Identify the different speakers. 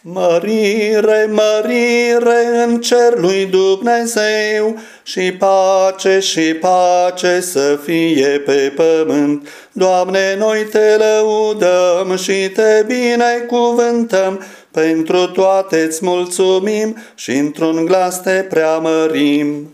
Speaker 1: Mărire, mărire în cer lui Dumnezeu și pace și pace să fie pe pământ. Doamne, noi te lăudăm și te binecuvântăm, pentru toate îți mulțumim și într-un glas te preamărim.